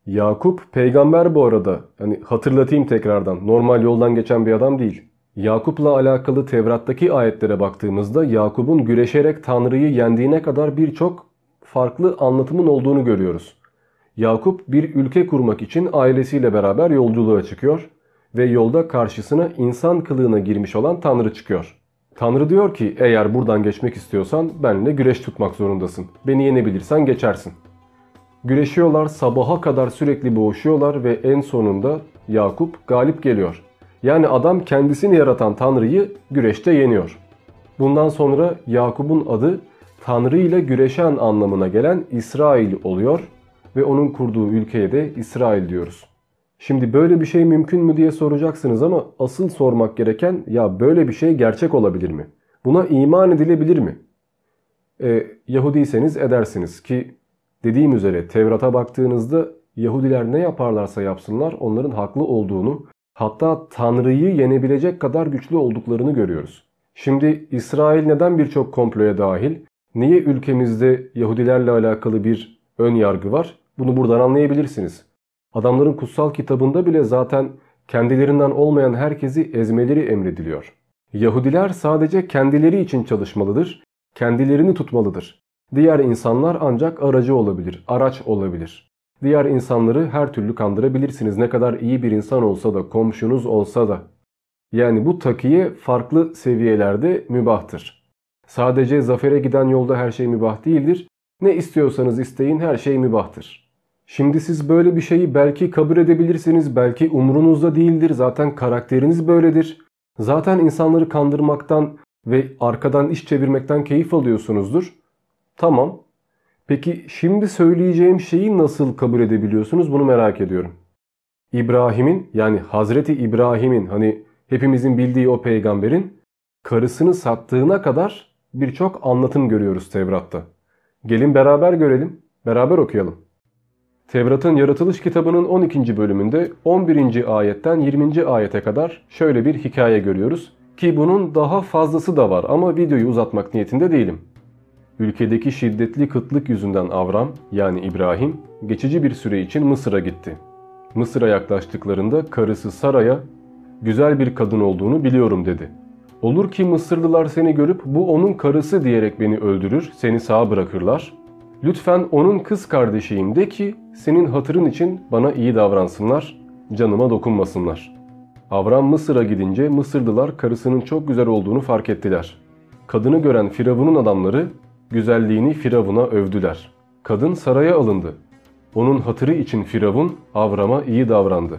Yakup peygamber bu arada. Hani hatırlatayım tekrardan. Normal yoldan geçen bir adam değil. Yakup'la alakalı Tevrat'taki ayetlere baktığımızda Yakup'un güreşerek Tanrı'yı yendiğine kadar birçok farklı anlatımın olduğunu görüyoruz. Yakup bir ülke kurmak için ailesiyle beraber yolculuğa çıkıyor ve yolda karşısına insan kılığına girmiş olan Tanrı çıkıyor. Tanrı diyor ki eğer buradan geçmek istiyorsan benimle güreş tutmak zorundasın. Beni yenebilirsen geçersin. Güreşiyorlar sabaha kadar sürekli boğuşuyorlar ve en sonunda Yakup galip geliyor. Yani adam kendisini yaratan Tanrı'yı güreşte yeniyor. Bundan sonra Yakup'un adı Tanrı ile güreşen anlamına gelen İsrail oluyor ve onun kurduğu ülkeye de İsrail diyoruz. Şimdi böyle bir şey mümkün mü diye soracaksınız ama asıl sormak gereken ya böyle bir şey gerçek olabilir mi? Buna iman edilebilir mi? E, Yahudiyseniz edersiniz ki dediğim üzere Tevrat'a baktığınızda Yahudiler ne yaparlarsa yapsınlar onların haklı olduğunu hatta Tanrı'yı yenebilecek kadar güçlü olduklarını görüyoruz. Şimdi İsrail neden birçok komploya dahil? Niye ülkemizde Yahudilerle alakalı bir ön yargı var? Bunu buradan anlayabilirsiniz. Adamların kutsal kitabında bile zaten kendilerinden olmayan herkesi ezmeleri emrediliyor. Yahudiler sadece kendileri için çalışmalıdır, kendilerini tutmalıdır. Diğer insanlar ancak aracı olabilir, araç olabilir. Diğer insanları her türlü kandırabilirsiniz ne kadar iyi bir insan olsa da, komşunuz olsa da. Yani bu takiye farklı seviyelerde mübahtır. Sadece zafere giden yolda her şey mübah değildir. Ne istiyorsanız isteyin her şey mübahtır. Şimdi siz böyle bir şeyi belki kabul edebilirsiniz, belki umrunuzda değildir. Zaten karakteriniz böyledir. Zaten insanları kandırmaktan ve arkadan iş çevirmekten keyif alıyorsunuzdur. Tamam. Peki şimdi söyleyeceğim şeyi nasıl kabul edebiliyorsunuz bunu merak ediyorum. İbrahim'in yani Hazreti İbrahim'in hani hepimizin bildiği o peygamberin karısını sattığına kadar birçok anlatım görüyoruz Tevrat'ta. Gelin beraber görelim, beraber okuyalım. Tevrat'ın yaratılış kitabının 12. bölümünde 11. ayetten 20. ayete kadar şöyle bir hikaye görüyoruz. Ki bunun daha fazlası da var ama videoyu uzatmak niyetinde değilim. Ülkedeki şiddetli kıtlık yüzünden Avram yani İbrahim geçici bir süre için Mısır'a gitti. Mısır'a yaklaştıklarında karısı Sara'ya güzel bir kadın olduğunu biliyorum dedi. Olur ki Mısırlılar seni görüp bu onun karısı diyerek beni öldürür, seni sağ bırakırlar. Lütfen onun kız kardeşiyim de ki senin hatırın için bana iyi davransınlar, canıma dokunmasınlar. Avram Mısır'a gidince Mısırlılar karısının çok güzel olduğunu fark ettiler. Kadını gören Firavun'un adamları güzelliğini Firavun'a övdüler. Kadın saraya alındı. Onun hatırı için Firavun Avram'a iyi davrandı.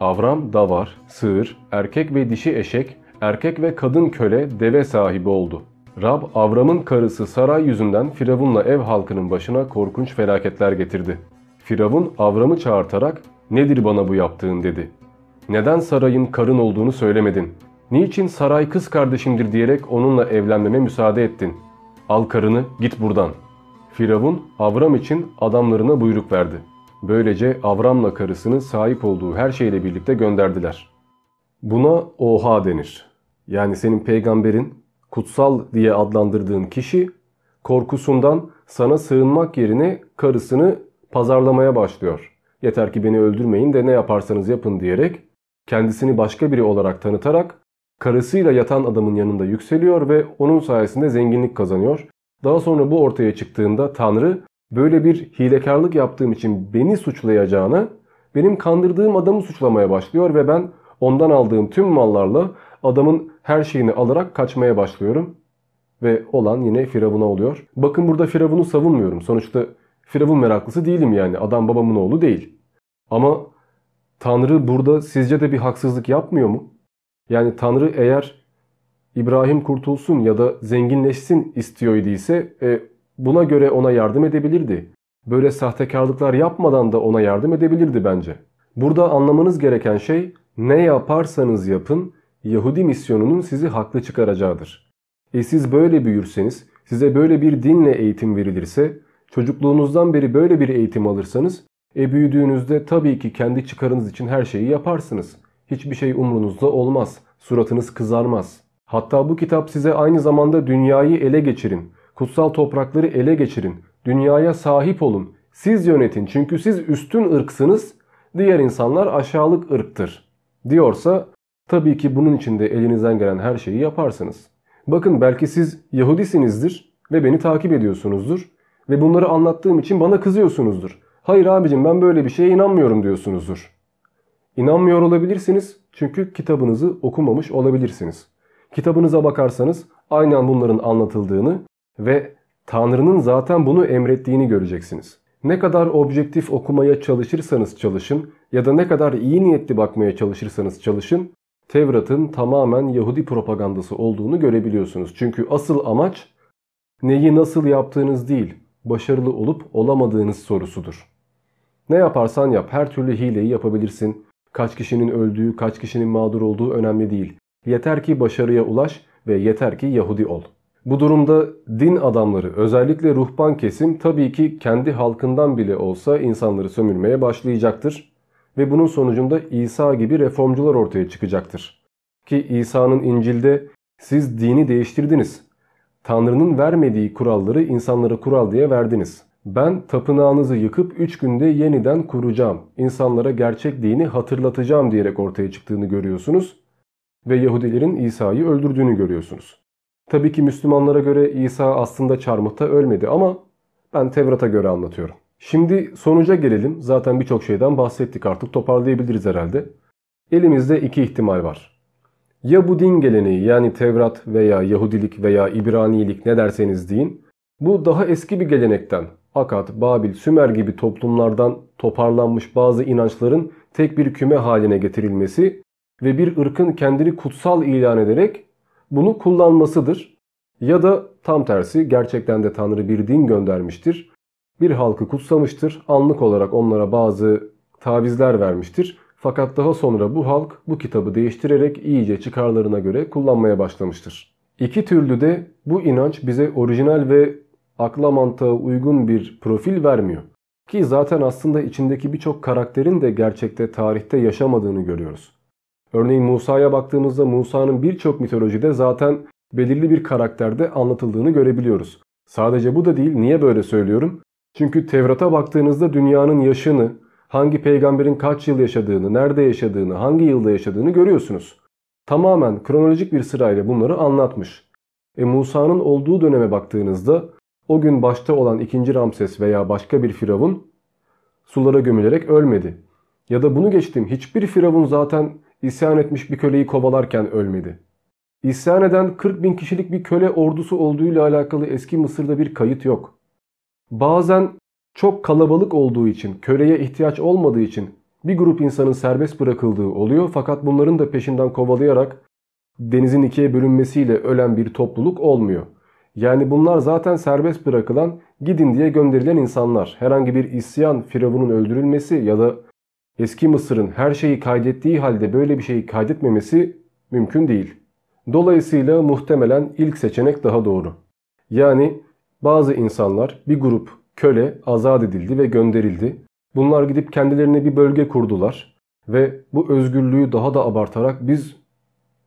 Avram davar, sığır, erkek ve dişi eşek, erkek ve kadın köle, deve sahibi oldu. Rab Avram'ın karısı Saray yüzünden Firavun'la ev halkının başına korkunç felaketler getirdi. Firavun Avram'ı çağırtarak nedir bana bu yaptığın dedi. Neden Saray'ın karın olduğunu söylemedin? Niçin Saray kız kardeşimdir diyerek onunla evlenmeme müsaade ettin? Al karını git buradan. Firavun Avram için adamlarına buyruk verdi. Böylece Avram'la karısını sahip olduğu her şeyle birlikte gönderdiler. Buna oha denir. Yani senin peygamberin kutsal diye adlandırdığın kişi korkusundan sana sığınmak yerine karısını pazarlamaya başlıyor. Yeter ki beni öldürmeyin de ne yaparsanız yapın diyerek kendisini başka biri olarak tanıtarak karısıyla yatan adamın yanında yükseliyor ve onun sayesinde zenginlik kazanıyor. Daha sonra bu ortaya çıktığında Tanrı böyle bir hilekarlık yaptığım için beni suçlayacağına benim kandırdığım adamı suçlamaya başlıyor ve ben ondan aldığım tüm mallarla adamın her şeyini alarak kaçmaya başlıyorum. Ve olan yine Firavun'a oluyor. Bakın burada Firavun'u savunmuyorum. Sonuçta Firavun meraklısı değilim yani. Adam babamın oğlu değil. Ama Tanrı burada sizce de bir haksızlık yapmıyor mu? Yani Tanrı eğer İbrahim kurtulsun ya da zenginleşsin istiyor idiyse e, buna göre ona yardım edebilirdi. Böyle sahtekarlıklar yapmadan da ona yardım edebilirdi bence. Burada anlamanız gereken şey ne yaparsanız yapın Yahudi misyonunun sizi haklı çıkaracağıdır. E siz böyle büyürseniz, size böyle bir dinle eğitim verilirse, çocukluğunuzdan beri böyle bir eğitim alırsanız, e büyüdüğünüzde tabii ki kendi çıkarınız için her şeyi yaparsınız. Hiçbir şey umrunuzda olmaz, suratınız kızarmaz. Hatta bu kitap size aynı zamanda dünyayı ele geçirin, kutsal toprakları ele geçirin, dünyaya sahip olun, siz yönetin çünkü siz üstün ırksınız, diğer insanlar aşağılık ırktır diyorsa Tabii ki bunun için de elinizden gelen her şeyi yaparsınız. Bakın belki siz Yahudisinizdir ve beni takip ediyorsunuzdur ve bunları anlattığım için bana kızıyorsunuzdur. Hayır abicim ben böyle bir şeye inanmıyorum diyorsunuzdur. İnanmıyor olabilirsiniz çünkü kitabınızı okumamış olabilirsiniz. Kitabınıza bakarsanız aynen bunların anlatıldığını ve Tanrı'nın zaten bunu emrettiğini göreceksiniz. Ne kadar objektif okumaya çalışırsanız çalışın ya da ne kadar iyi niyetli bakmaya çalışırsanız çalışın Tevrat'ın tamamen Yahudi propagandası olduğunu görebiliyorsunuz. Çünkü asıl amaç neyi nasıl yaptığınız değil, başarılı olup olamadığınız sorusudur. Ne yaparsan yap her türlü hileyi yapabilirsin. Kaç kişinin öldüğü, kaç kişinin mağdur olduğu önemli değil. Yeter ki başarıya ulaş ve yeter ki Yahudi ol. Bu durumda din adamları özellikle ruhban kesim tabii ki kendi halkından bile olsa insanları sömürmeye başlayacaktır. Ve bunun sonucunda İsa gibi reformcular ortaya çıkacaktır. Ki İsa'nın İncil'de siz dini değiştirdiniz. Tanrı'nın vermediği kuralları insanlara kural diye verdiniz. Ben tapınağınızı yıkıp 3 günde yeniden kuracağım. İnsanlara gerçek dini hatırlatacağım diyerek ortaya çıktığını görüyorsunuz. Ve Yahudilerin İsa'yı öldürdüğünü görüyorsunuz. Tabii ki Müslümanlara göre İsa aslında çarmıhta ölmedi ama ben Tevrat'a göre anlatıyorum. Şimdi sonuca gelelim. Zaten birçok şeyden bahsettik artık toparlayabiliriz herhalde. Elimizde iki ihtimal var. Ya bu din geleneği yani Tevrat veya Yahudilik veya İbranilik ne derseniz deyin. Bu daha eski bir gelenekten Akat, Babil, Sümer gibi toplumlardan toparlanmış bazı inançların tek bir küme haline getirilmesi ve bir ırkın kendini kutsal ilan ederek bunu kullanmasıdır. Ya da tam tersi gerçekten de Tanrı bir din göndermiştir. Bir halkı kutsamıştır. Anlık olarak onlara bazı tavizler vermiştir. Fakat daha sonra bu halk bu kitabı değiştirerek iyice çıkarlarına göre kullanmaya başlamıştır. İki türlü de bu inanç bize orijinal ve akla mantığa uygun bir profil vermiyor. Ki zaten aslında içindeki birçok karakterin de gerçekte tarihte yaşamadığını görüyoruz. Örneğin Musa'ya baktığımızda Musa'nın birçok mitolojide zaten belirli bir karakterde anlatıldığını görebiliyoruz. Sadece bu da değil. Niye böyle söylüyorum? Çünkü Tevrat'a baktığınızda dünyanın yaşını, hangi peygamberin kaç yıl yaşadığını, nerede yaşadığını, hangi yılda yaşadığını görüyorsunuz. Tamamen kronolojik bir sırayla bunları anlatmış. E Musa'nın olduğu döneme baktığınızda o gün başta olan 2. Ramses veya başka bir firavun sulara gömülerek ölmedi. Ya da bunu geçtim hiçbir firavun zaten isyan etmiş bir köleyi kovalarken ölmedi. İsyan eden 40 bin kişilik bir köle ordusu olduğuyla alakalı eski Mısır'da bir kayıt yok. Bazen çok kalabalık olduğu için, köleye ihtiyaç olmadığı için bir grup insanın serbest bırakıldığı oluyor fakat bunların da peşinden kovalayarak denizin ikiye bölünmesiyle ölen bir topluluk olmuyor. Yani bunlar zaten serbest bırakılan gidin diye gönderilen insanlar. Herhangi bir isyan, firavunun öldürülmesi ya da eski Mısır'ın her şeyi kaydettiği halde böyle bir şeyi kaydetmemesi mümkün değil. Dolayısıyla muhtemelen ilk seçenek daha doğru. Yani bazı insanlar bir grup köle azat edildi ve gönderildi. Bunlar gidip kendilerine bir bölge kurdular ve bu özgürlüğü daha da abartarak biz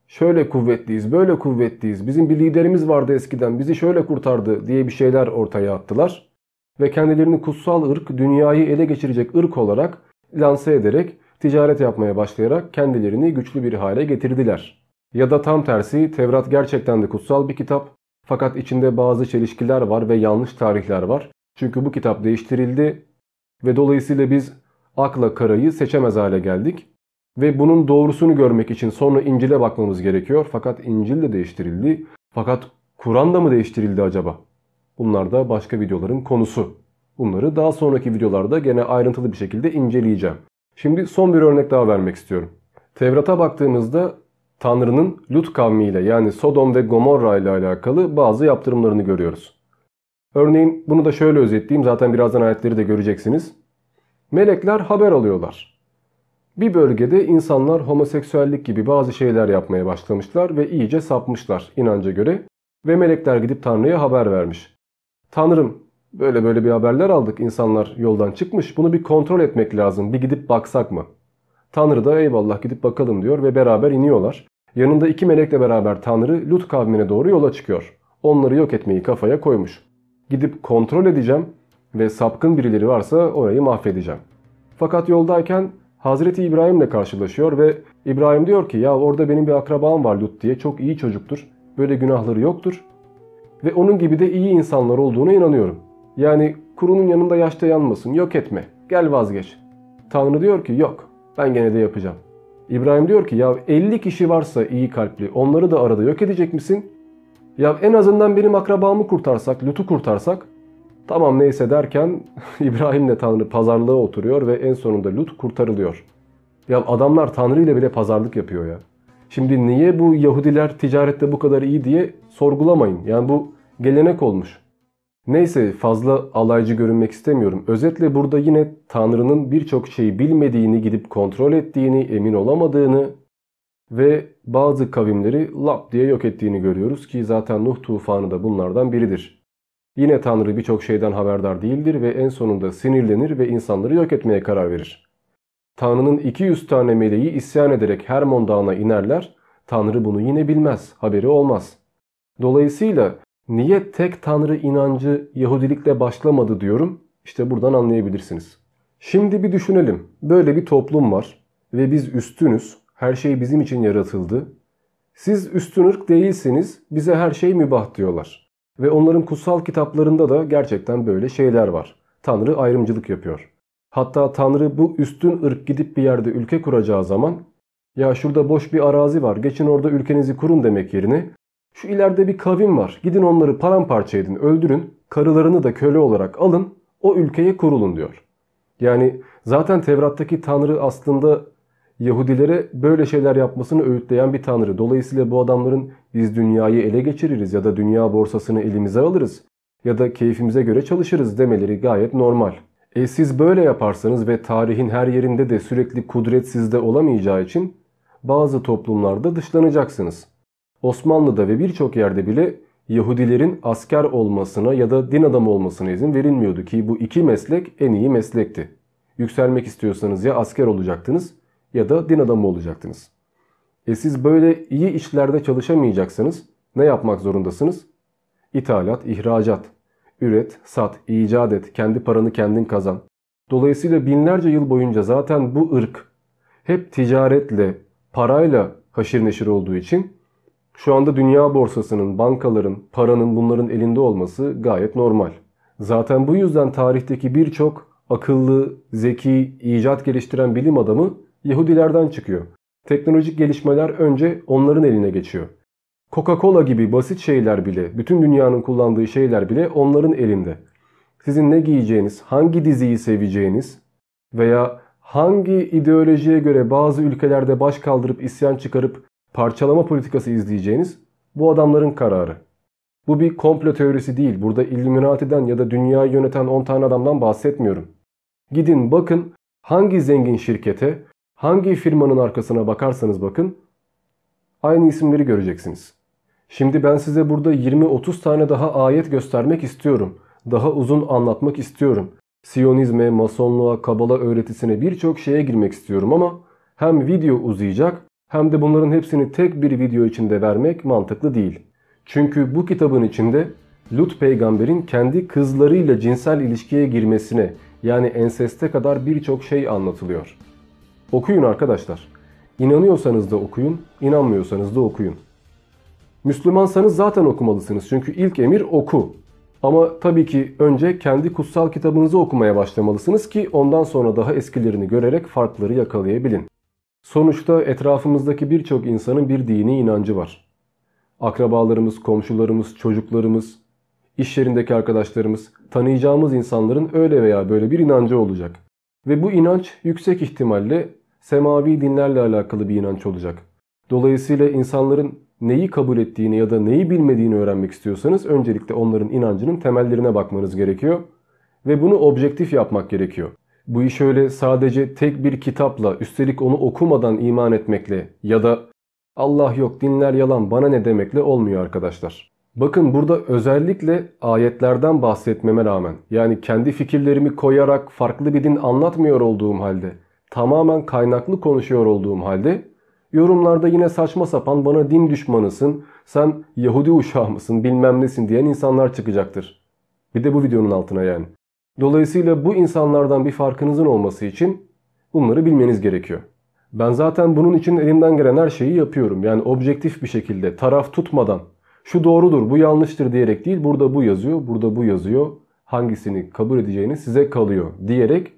şöyle kuvvetliyiz, böyle kuvvetliyiz, bizim bir liderimiz vardı eskiden bizi şöyle kurtardı diye bir şeyler ortaya attılar. Ve kendilerini kutsal ırk, dünyayı ele geçirecek ırk olarak lanse ederek ticaret yapmaya başlayarak kendilerini güçlü bir hale getirdiler. Ya da tam tersi Tevrat gerçekten de kutsal bir kitap fakat içinde bazı çelişkiler var ve yanlış tarihler var. Çünkü bu kitap değiştirildi ve dolayısıyla biz akla karayı seçemez hale geldik. Ve bunun doğrusunu görmek için sonra İncil'e bakmamız gerekiyor. Fakat İncil de değiştirildi. Fakat Kur'an da mı değiştirildi acaba? Bunlar da başka videoların konusu. Bunları daha sonraki videolarda gene ayrıntılı bir şekilde inceleyeceğim. Şimdi son bir örnek daha vermek istiyorum. Tevrat'a baktığımızda Tanrı'nın Lut kavmiyle yani Sodom ve Gomorra ile alakalı bazı yaptırımlarını görüyoruz. Örneğin bunu da şöyle özetleyeyim zaten birazdan ayetleri de göreceksiniz. Melekler haber alıyorlar. Bir bölgede insanlar homoseksüellik gibi bazı şeyler yapmaya başlamışlar ve iyice sapmışlar inanca göre. Ve melekler gidip Tanrı'ya haber vermiş. Tanrım böyle böyle bir haberler aldık insanlar yoldan çıkmış bunu bir kontrol etmek lazım bir gidip baksak mı? Tanrı da eyvallah gidip bakalım diyor ve beraber iniyorlar. Yanında iki melekle beraber Tanrı Lut kavmine doğru yola çıkıyor. Onları yok etmeyi kafaya koymuş. Gidip kontrol edeceğim ve sapkın birileri varsa orayı mahvedeceğim. Fakat yoldayken Hazreti İbrahim'le karşılaşıyor ve İbrahim diyor ki ya orada benim bir akrabam var Lut diye çok iyi çocuktur. Böyle günahları yoktur. Ve onun gibi de iyi insanlar olduğuna inanıyorum. Yani kurunun yanında yaşta yanmasın yok etme gel vazgeç. Tanrı diyor ki yok ben gene de yapacağım. İbrahim diyor ki ya 50 kişi varsa iyi kalpli onları da arada yok edecek misin? Ya en azından benim akrabamı kurtarsak, Lut'u kurtarsak tamam neyse derken İbrahim'le Tanrı pazarlığa oturuyor ve en sonunda Lut kurtarılıyor. Ya adamlar Tanrı ile bile pazarlık yapıyor ya. Şimdi niye bu Yahudiler ticarette bu kadar iyi diye sorgulamayın. Yani bu gelenek olmuş. Neyse fazla alaycı görünmek istemiyorum. Özetle burada yine Tanrı'nın birçok şeyi bilmediğini gidip kontrol ettiğini, emin olamadığını ve bazı kavimleri lap diye yok ettiğini görüyoruz ki zaten Nuh tufanı da bunlardan biridir. Yine Tanrı birçok şeyden haberdar değildir ve en sonunda sinirlenir ve insanları yok etmeye karar verir. Tanrı'nın 200 tane meleği isyan ederek Hermon Dağı'na inerler. Tanrı bunu yine bilmez, haberi olmaz. Dolayısıyla niye tek Tanrı inancı Yahudilikle başlamadı diyorum, işte buradan anlayabilirsiniz. Şimdi bir düşünelim. Böyle bir toplum var ve biz üstünüz. Her şey bizim için yaratıldı. Siz üstün ırk değilsiniz, bize her şey mübah diyorlar. Ve onların kutsal kitaplarında da gerçekten böyle şeyler var. Tanrı ayrımcılık yapıyor. Hatta Tanrı bu üstün ırk gidip bir yerde ülke kuracağı zaman ya şurada boş bir arazi var geçin orada ülkenizi kurun demek yerine şu ileride bir kavim var gidin onları paramparça edin öldürün karılarını da köle olarak alın o ülkeye kurulun diyor. Yani zaten Tevrat'taki Tanrı aslında Yahudilere böyle şeyler yapmasını öğütleyen bir Tanrı. Dolayısıyla bu adamların biz dünyayı ele geçiririz ya da dünya borsasını elimize alırız ya da keyfimize göre çalışırız demeleri gayet normal. E siz böyle yaparsanız ve tarihin her yerinde de sürekli kudret sizde olamayacağı için bazı toplumlarda dışlanacaksınız. Osmanlı'da ve birçok yerde bile Yahudilerin asker olmasına ya da din adamı olmasına izin verilmiyordu ki bu iki meslek en iyi meslekti. Yükselmek istiyorsanız ya asker olacaktınız ya da din adamı olacaktınız. E siz böyle iyi işlerde çalışamayacaksanız ne yapmak zorundasınız? İthalat, ihracat, üret, sat, icat et, kendi paranı kendin kazan. Dolayısıyla binlerce yıl boyunca zaten bu ırk hep ticaretle, parayla haşir neşir olduğu için şu anda dünya borsasının, bankaların, paranın bunların elinde olması gayet normal. Zaten bu yüzden tarihteki birçok akıllı, zeki, icat geliştiren bilim adamı Yahudilerden çıkıyor. Teknolojik gelişmeler önce onların eline geçiyor. Coca-Cola gibi basit şeyler bile, bütün dünyanın kullandığı şeyler bile onların elinde. Sizin ne giyeceğiniz, hangi diziyi seveceğiniz veya hangi ideolojiye göre bazı ülkelerde baş kaldırıp isyan çıkarıp parçalama politikası izleyeceğiniz bu adamların kararı. Bu bir komplo teorisi değil. Burada Illuminati'den ya da dünyayı yöneten 10 tane adamdan bahsetmiyorum. Gidin bakın hangi zengin şirkete, hangi firmanın arkasına bakarsanız bakın aynı isimleri göreceksiniz. Şimdi ben size burada 20-30 tane daha ayet göstermek istiyorum. Daha uzun anlatmak istiyorum. Siyonizme, masonluğa, kabala öğretisine birçok şeye girmek istiyorum ama hem video uzayacak hem de bunların hepsini tek bir video içinde vermek mantıklı değil. Çünkü bu kitabın içinde Lut peygamberin kendi kızlarıyla cinsel ilişkiye girmesine yani enseste kadar birçok şey anlatılıyor. Okuyun arkadaşlar. İnanıyorsanız da okuyun, inanmıyorsanız da okuyun. Müslümansanız zaten okumalısınız çünkü ilk emir oku. Ama tabii ki önce kendi kutsal kitabınızı okumaya başlamalısınız ki ondan sonra daha eskilerini görerek farkları yakalayabilin. Sonuçta etrafımızdaki birçok insanın bir dini inancı var. Akrabalarımız, komşularımız, çocuklarımız, iş yerindeki arkadaşlarımız, tanıyacağımız insanların öyle veya böyle bir inancı olacak. Ve bu inanç yüksek ihtimalle semavi dinlerle alakalı bir inanç olacak. Dolayısıyla insanların neyi kabul ettiğini ya da neyi bilmediğini öğrenmek istiyorsanız öncelikle onların inancının temellerine bakmanız gerekiyor. Ve bunu objektif yapmak gerekiyor. Bu iş öyle sadece tek bir kitapla üstelik onu okumadan iman etmekle ya da Allah yok dinler yalan bana ne demekle olmuyor arkadaşlar. Bakın burada özellikle ayetlerden bahsetmeme rağmen yani kendi fikirlerimi koyarak farklı bir din anlatmıyor olduğum halde tamamen kaynaklı konuşuyor olduğum halde yorumlarda yine saçma sapan bana din düşmanısın, sen Yahudi uşağı mısın bilmem nesin diyen insanlar çıkacaktır. Bir de bu videonun altına yani. Dolayısıyla bu insanlardan bir farkınızın olması için bunları bilmeniz gerekiyor. Ben zaten bunun için elimden gelen her şeyi yapıyorum. Yani objektif bir şekilde taraf tutmadan şu doğrudur bu yanlıştır diyerek değil burada bu yazıyor burada bu yazıyor hangisini kabul edeceğini size kalıyor diyerek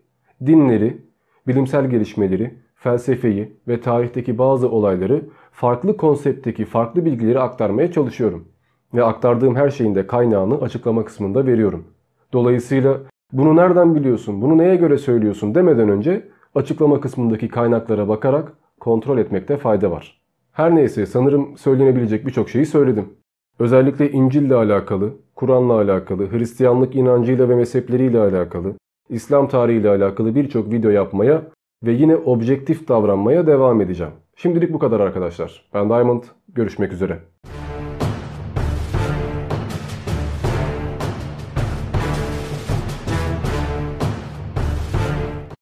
dinleri, bilimsel gelişmeleri, felsefeyi ve tarihteki bazı olayları farklı konseptteki farklı bilgileri aktarmaya çalışıyorum. Ve aktardığım her şeyin de kaynağını açıklama kısmında veriyorum. Dolayısıyla bunu nereden biliyorsun, bunu neye göre söylüyorsun demeden önce açıklama kısmındaki kaynaklara bakarak kontrol etmekte fayda var. Her neyse sanırım söylenebilecek birçok şeyi söyledim. Özellikle İncil ile alakalı, Kur'an'la alakalı, Hristiyanlık inancıyla ve mezhepleriyle alakalı, İslam tarihiyle alakalı birçok video yapmaya ve yine objektif davranmaya devam edeceğim. Şimdilik bu kadar arkadaşlar. Ben Diamond. Görüşmek üzere.